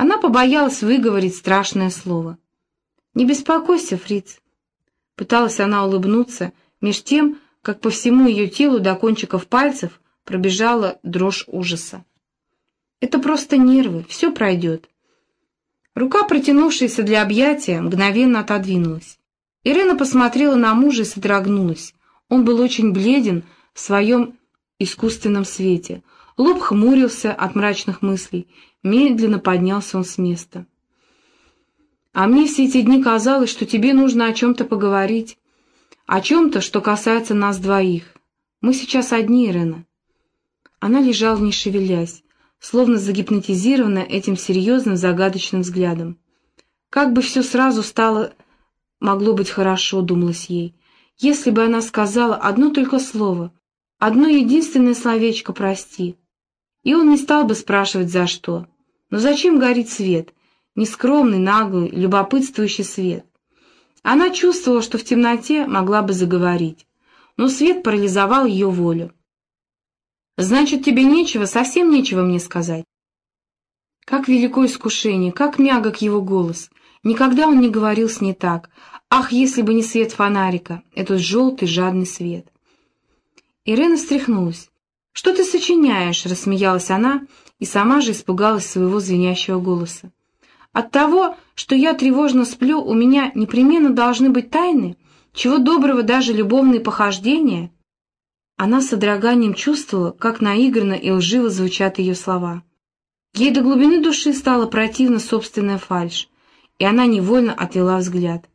Она побоялась выговорить страшное слово. «Не беспокойся, фриц. Пыталась она улыбнуться, меж тем, как по всему ее телу до кончиков пальцев пробежала дрожь ужаса. «Это просто нервы, все пройдет». Рука, протянувшаяся для объятия, мгновенно отодвинулась. Ирена посмотрела на мужа и содрогнулась. Он был очень бледен в своем искусственном свете. Лоб хмурился от мрачных мыслей. Медленно поднялся он с места. «А мне все эти дни казалось, что тебе нужно о чем-то поговорить. О чем-то, что касается нас двоих. Мы сейчас одни, Ирена». Она лежала, не шевелясь, словно загипнотизированная этим серьезным загадочным взглядом. Как бы все сразу стало, могло быть хорошо, думалось ей, если бы она сказала одно только слово, одно единственное словечко «прости». И он не стал бы спрашивать, за что. Но зачем горит свет? Нескромный, наглый, любопытствующий свет. Она чувствовала, что в темноте могла бы заговорить, но свет парализовал ее волю. «Значит, тебе нечего, совсем нечего мне сказать». Как велико искушение, как мягок его голос. Никогда он не говорил с ней так. Ах, если бы не свет фонарика, этот желтый жадный свет. Ирена встряхнулась. «Что ты сочиняешь?» — рассмеялась она и сама же испугалась своего звенящего голоса. «От того, что я тревожно сплю, у меня непременно должны быть тайны, чего доброго даже любовные похождения». Она с содроганием чувствовала, как наигранно и лживо звучат ее слова. Ей до глубины души стала противна собственная фальшь, и она невольно отвела взгляд.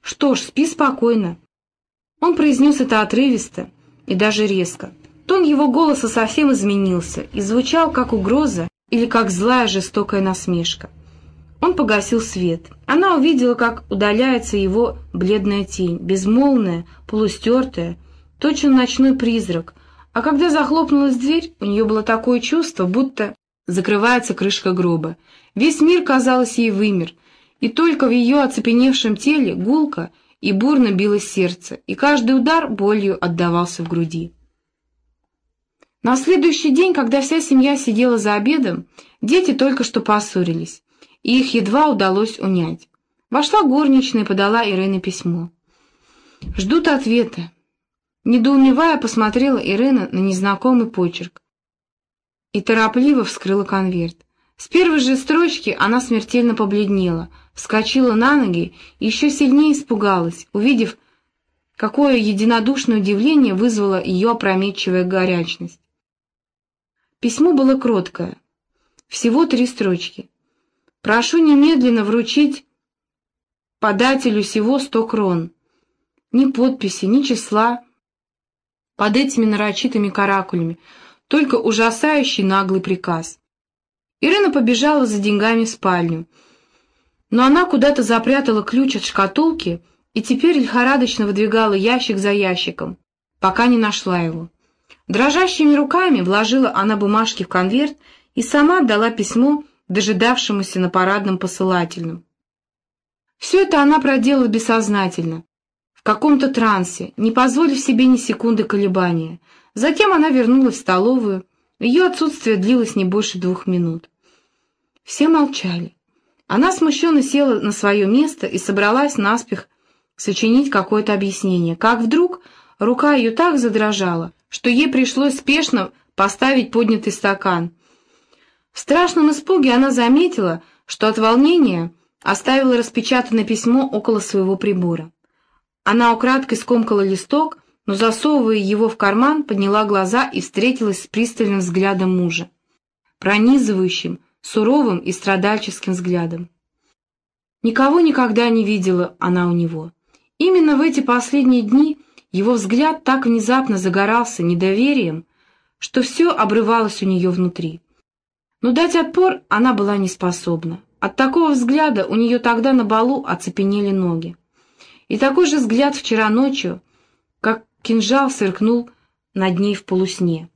«Что ж, спи спокойно». Он произнес это отрывисто и даже резко. Тон его голоса совсем изменился и звучал как угроза или как злая жестокая насмешка. Он погасил свет. Она увидела, как удаляется его бледная тень, безмолвная, полустертая, точно ночной призрак. А когда захлопнулась дверь, у нее было такое чувство, будто закрывается крышка гроба. Весь мир, казалось, ей вымер, и только в ее оцепеневшем теле гулко и бурно билось сердце, и каждый удар болью отдавался в груди. На следующий день, когда вся семья сидела за обедом, дети только что поссорились, и их едва удалось унять. Вошла горничная и подала Ирене письмо. «Ждут ответа». Недоумевая, посмотрела Ирена на незнакомый почерк и торопливо вскрыла конверт. С первой же строчки она смертельно побледнела, вскочила на ноги и еще сильнее испугалась, увидев, какое единодушное удивление вызвала ее опрометчивая горячность. Письмо было кроткое, всего три строчки. «Прошу немедленно вручить подателю всего сто крон. Ни подписи, ни числа под этими нарочитыми каракулями, только ужасающий наглый приказ». Ирина побежала за деньгами в спальню, но она куда-то запрятала ключ от шкатулки и теперь лихорадочно выдвигала ящик за ящиком, пока не нашла его. Дрожащими руками вложила она бумажки в конверт и сама отдала письмо дожидавшемуся на парадном посылательном. Все это она проделала бессознательно, в каком-то трансе, не позволив себе ни секунды колебания. Затем она вернулась в столовую, ее отсутствие длилось не больше двух минут. Все молчали. Она смущенно села на свое место и собралась наспех сочинить какое-то объяснение, как вдруг рука ее так задрожала, что ей пришлось спешно поставить поднятый стакан. В страшном испуге она заметила, что от волнения оставила распечатанное письмо около своего прибора. Она украдкой скомкала листок, но, засовывая его в карман, подняла глаза и встретилась с пристальным взглядом мужа, пронизывающим, суровым и страдальческим взглядом. Никого никогда не видела она у него. Именно в эти последние дни его взгляд так внезапно загорался недоверием, что все обрывалось у нее внутри. Но дать отпор она была не способна. От такого взгляда у нее тогда на балу оцепенели ноги. И такой же взгляд вчера ночью, как кинжал сверкнул над ней в полусне.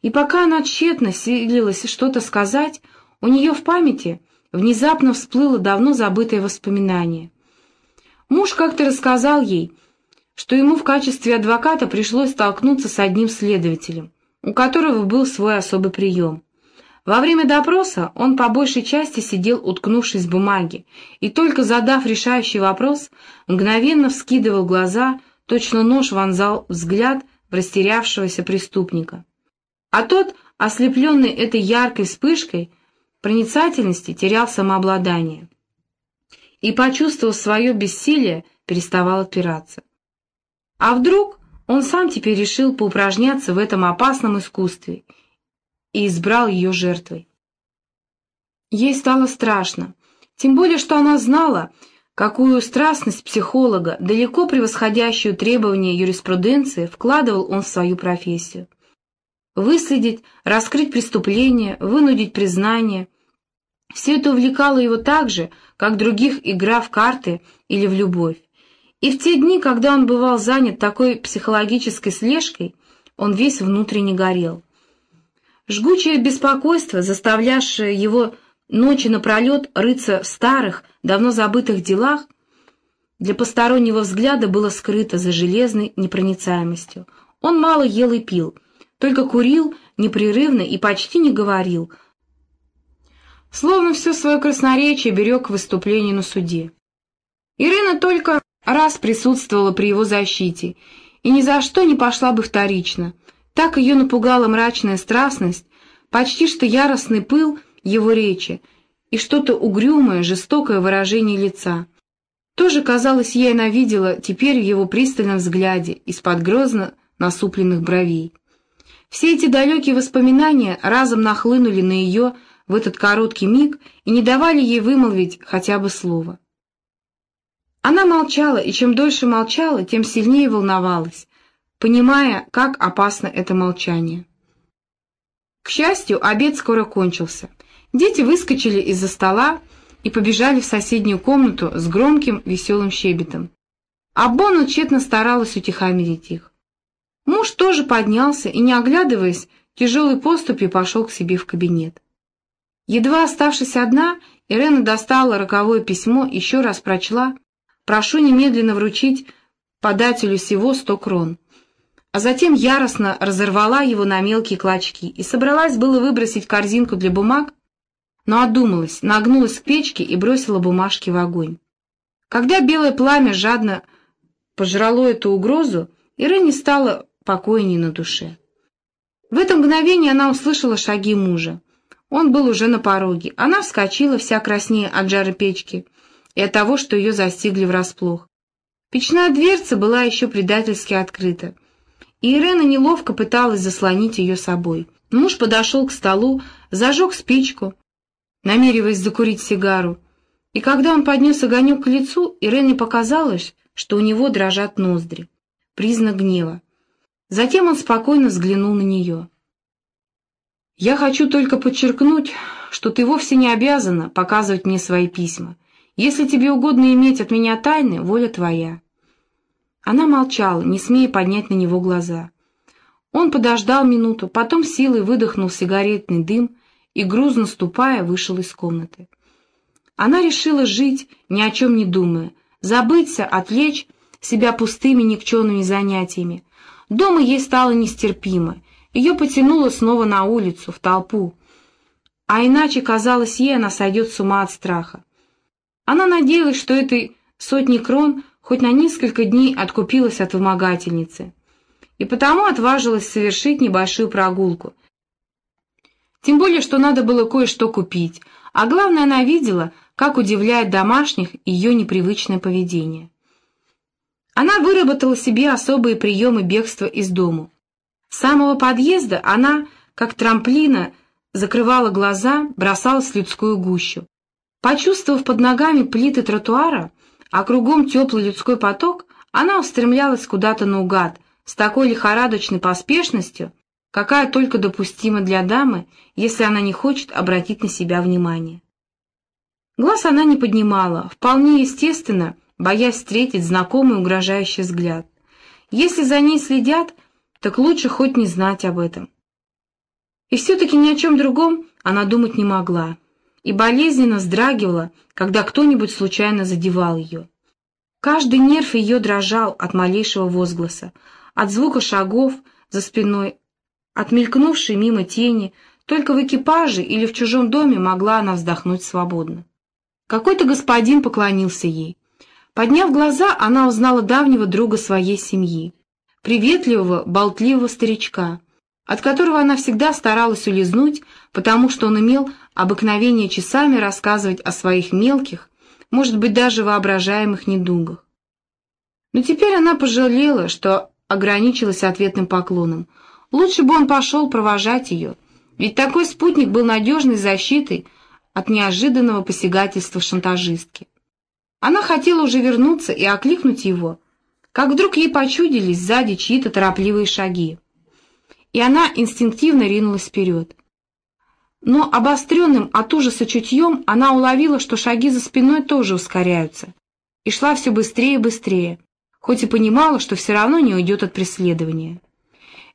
И пока она тщетно силилась что-то сказать, у нее в памяти внезапно всплыло давно забытое воспоминание. Муж как-то рассказал ей, что ему в качестве адвоката пришлось столкнуться с одним следователем, у которого был свой особый прием. Во время допроса он по большей части сидел, уткнувшись в бумаге, и только задав решающий вопрос, мгновенно вскидывал глаза, точно нож вонзал взгляд в растерявшегося преступника. А тот, ослепленный этой яркой вспышкой проницательности, терял самообладание и, почувствовав свое бессилие, переставал отпираться. А вдруг он сам теперь решил поупражняться в этом опасном искусстве и избрал ее жертвой. Ей стало страшно, тем более, что она знала, какую страстность психолога, далеко превосходящую требования юриспруденции, вкладывал он в свою профессию. Выследить, раскрыть преступление, вынудить признание – все это увлекало его так же, как других игра в карты или в любовь. И в те дни, когда он бывал занят такой психологической слежкой, он весь внутренне горел. Жгучее беспокойство, заставлявшее его ночи напролет рыться в старых, давно забытых делах, для постороннего взгляда было скрыто за железной непроницаемостью. Он мало ел и пил, только курил непрерывно и почти не говорил, словно все свое красноречие берег к на суде. Ирина только раз присутствовала при его защите и ни за что не пошла бы вторично. Так ее напугала мрачная страстность, почти что яростный пыл его речи и что-то угрюмое, жестокое выражение лица. Тоже, казалось, ей она видела теперь в его пристальном взгляде из-под грозно насупленных бровей. Все эти далекие воспоминания разом нахлынули на ее в этот короткий миг и не давали ей вымолвить хотя бы слова. Она молчала, и чем дольше молчала, тем сильнее волновалась, понимая, как опасно это молчание. К счастью, обед скоро кончился. Дети выскочили из-за стола и побежали в соседнюю комнату с громким веселым щебетом. А Бонна тщетно старалась утихомирить их. Муж тоже поднялся и, не оглядываясь, тяжелой поступью пошел к себе в кабинет. Едва оставшись одна, Ирена достала роковое письмо, еще раз прочла Прошу немедленно вручить подателю всего сто крон. А затем яростно разорвала его на мелкие клочки и собралась было выбросить корзинку для бумаг, но одумалась, нагнулась к печке и бросила бумажки в огонь. Когда белое пламя жадно пожрало эту угрозу, Ирене стало покойней на душе. В это мгновение она услышала шаги мужа. Он был уже на пороге. Она вскочила, вся краснее от жара печки, и от того, что ее застигли врасплох. Печная дверца была еще предательски открыта, и Ирена неловко пыталась заслонить ее собой. Муж подошел к столу, зажег спичку, намереваясь закурить сигару, и когда он поднес огонек к лицу, Ирене показалось, что у него дрожат ноздри. Признак гнева. Затем он спокойно взглянул на нее. «Я хочу только подчеркнуть, что ты вовсе не обязана показывать мне свои письма. Если тебе угодно иметь от меня тайны, воля твоя». Она молчала, не смея поднять на него глаза. Он подождал минуту, потом силой выдохнул сигаретный дым и, грузно ступая, вышел из комнаты. Она решила жить, ни о чем не думая, забыться, отвлечь себя пустыми никчемными занятиями. Дома ей стало нестерпимо, ее потянуло снова на улицу, в толпу. А иначе, казалось ей, она сойдет с ума от страха. Она надеялась, что этой сотни крон хоть на несколько дней откупилась от вымогательницы, и потому отважилась совершить небольшую прогулку. Тем более, что надо было кое-что купить, а главное, она видела, как удивляет домашних ее непривычное поведение. Она выработала себе особые приемы бегства из дому. С самого подъезда она, как трамплина, закрывала глаза, бросалась в людскую гущу. Почувствовав под ногами плиты тротуара, а кругом теплый людской поток, она устремлялась куда-то наугад, с такой лихорадочной поспешностью, какая только допустима для дамы, если она не хочет обратить на себя внимание. Глаз она не поднимала, вполне естественно, боясь встретить знакомый угрожающий взгляд. Если за ней следят, так лучше хоть не знать об этом. И все-таки ни о чем другом она думать не могла и болезненно вздрагивала, когда кто-нибудь случайно задевал ее. Каждый нерв ее дрожал от малейшего возгласа, от звука шагов за спиной, от мелькнувшей мимо тени, Только в экипаже или в чужом доме могла она вздохнуть свободно. Какой-то господин поклонился ей. Подняв глаза, она узнала давнего друга своей семьи, приветливого, болтливого старичка, от которого она всегда старалась улизнуть, потому что он имел обыкновение часами рассказывать о своих мелких, может быть, даже воображаемых недугах. Но теперь она пожалела, что ограничилась ответным поклоном. Лучше бы он пошел провожать ее, ведь такой спутник был надежной защитой от неожиданного посягательства шантажистки. Она хотела уже вернуться и окликнуть его, как вдруг ей почудились сзади чьи-то торопливые шаги. И она инстинктивно ринулась вперед. Но обостренным от ужаса чутьем она уловила, что шаги за спиной тоже ускоряются, и шла все быстрее и быстрее, хоть и понимала, что все равно не уйдет от преследования.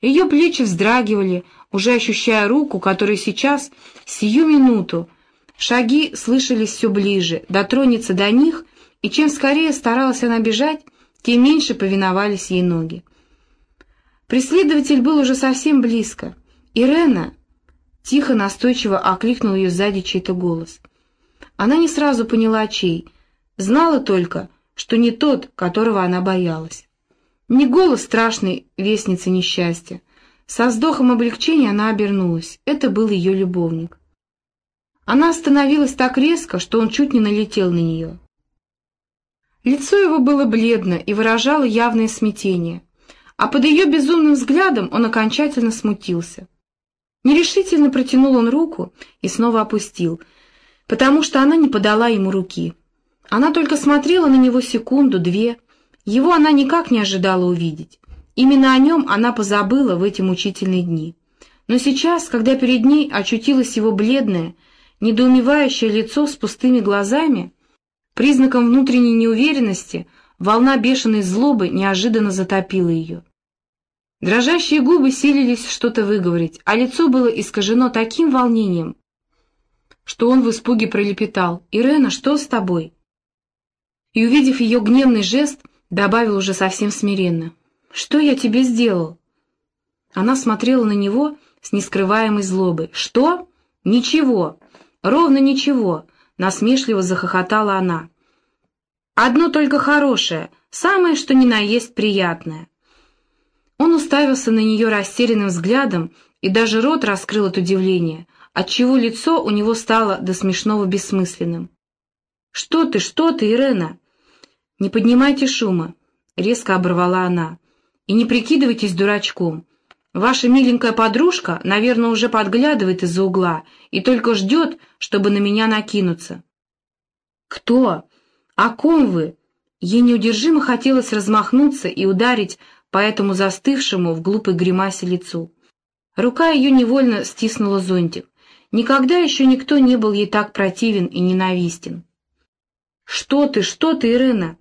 Ее плечи вздрагивали, уже ощущая руку, которая сейчас, сию минуту, шаги слышались все ближе, дотронется до них, и чем скорее старалась она бежать, тем меньше повиновались ей ноги. Преследователь был уже совсем близко. «Ирена!» — тихо, настойчиво окликнул ее сзади чей-то голос. Она не сразу поняла, чей. Знала только, что не тот, которого она боялась. Не голос страшной вестницы несчастья. Со вздохом облегчения она обернулась. Это был ее любовник. Она остановилась так резко, что он чуть не налетел на нее. Лицо его было бледно и выражало явное смятение, а под ее безумным взглядом он окончательно смутился. Нерешительно протянул он руку и снова опустил, потому что она не подала ему руки. Она только смотрела на него секунду-две, его она никак не ожидала увидеть. Именно о нем она позабыла в эти мучительные дни. Но сейчас, когда перед ней очутилось его бледное, недоумевающее лицо с пустыми глазами, Признаком внутренней неуверенности волна бешеной злобы неожиданно затопила ее. Дрожащие губы силились что-то выговорить, а лицо было искажено таким волнением, что он в испуге пролепетал «Ирена, что с тобой?» И, увидев ее гневный жест, добавил уже совсем смиренно «Что я тебе сделал?» Она смотрела на него с нескрываемой злобой. «Что? Ничего! Ровно ничего! насмешливо захохотала она. «Одно только хорошее, самое, что ни на есть приятное». Он уставился на нее растерянным взглядом и даже рот раскрыл от удивления, отчего лицо у него стало до смешного бессмысленным. «Что ты, что ты, Ирена?» «Не поднимайте шума», — резко оборвала она, — «и не прикидывайтесь дурачком. Ваша миленькая подружка, наверное, уже подглядывает из-за угла и только ждет, чтобы на меня накинуться. Кто? О ком вы? Ей неудержимо хотелось размахнуться и ударить по этому застывшему в глупой гримасе лицу. Рука ее невольно стиснула зонтик. Никогда еще никто не был ей так противен и ненавистен. «Что ты, что ты, Ирена?»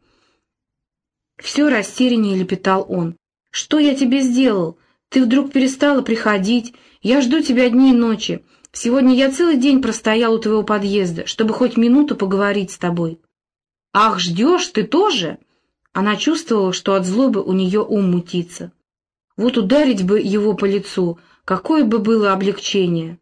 Все растеряннее лепетал он. «Что я тебе сделал? Ты вдруг перестала приходить. Я жду тебя дни и ночи. Сегодня я целый день простоял у твоего подъезда, чтобы хоть минуту поговорить с тобой». «Ах, ждешь ты тоже?» Она чувствовала, что от злобы у нее ум мутится. Вот ударить бы его по лицу, какое бы было облегчение.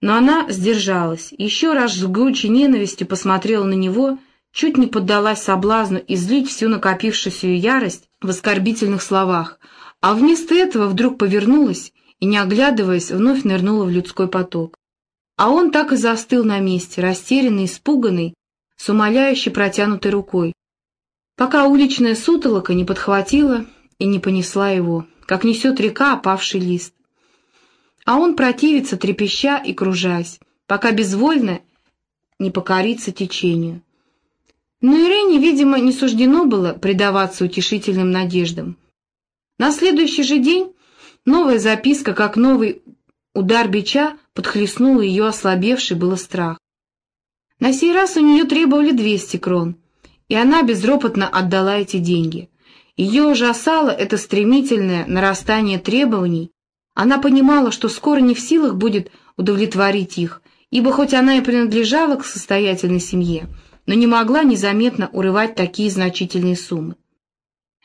Но она сдержалась, еще раз с жгучей ненавистью посмотрела на него, чуть не поддалась соблазну излить всю накопившуюся ярость в оскорбительных словах, а вместо этого вдруг повернулась и, не оглядываясь, вновь нырнула в людской поток. А он так и застыл на месте, растерянный, испуганный, с умоляющей протянутой рукой, пока уличная сутолока не подхватила и не понесла его, как несет река опавший лист. А он противится, трепеща и кружась, пока безвольно не покорится течению. Но Ирене, видимо, не суждено было предаваться утешительным надеждам. На следующий же день новая записка, как новый удар бича, подхлестнула ее ослабевший было страх. На сей раз у нее требовали 200 крон, и она безропотно отдала эти деньги. Ее ужасало это стремительное нарастание требований. Она понимала, что скоро не в силах будет удовлетворить их, ибо хоть она и принадлежала к состоятельной семье, но не могла незаметно урывать такие значительные суммы.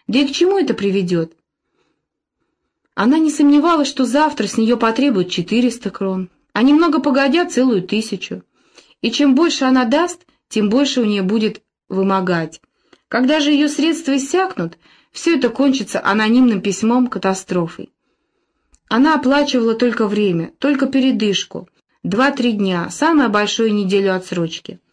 Да и к чему это приведет? Она не сомневалась, что завтра с нее потребуют 400 крон, а немного погодя целую тысячу. И чем больше она даст, тем больше у нее будет вымогать. Когда же ее средства иссякнут, все это кончится анонимным письмом катастрофой. Она оплачивала только время, только передышку, два-три дня, самое большое неделю отсрочки —